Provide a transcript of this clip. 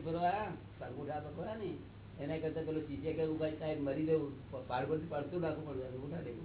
ફરવા તો ખરા ને એના કરતા પેલું શીશે કે ઊભા સાહેબ મરી જવું. પાડ પડતું નાખવું પડે ઉઠા દેવું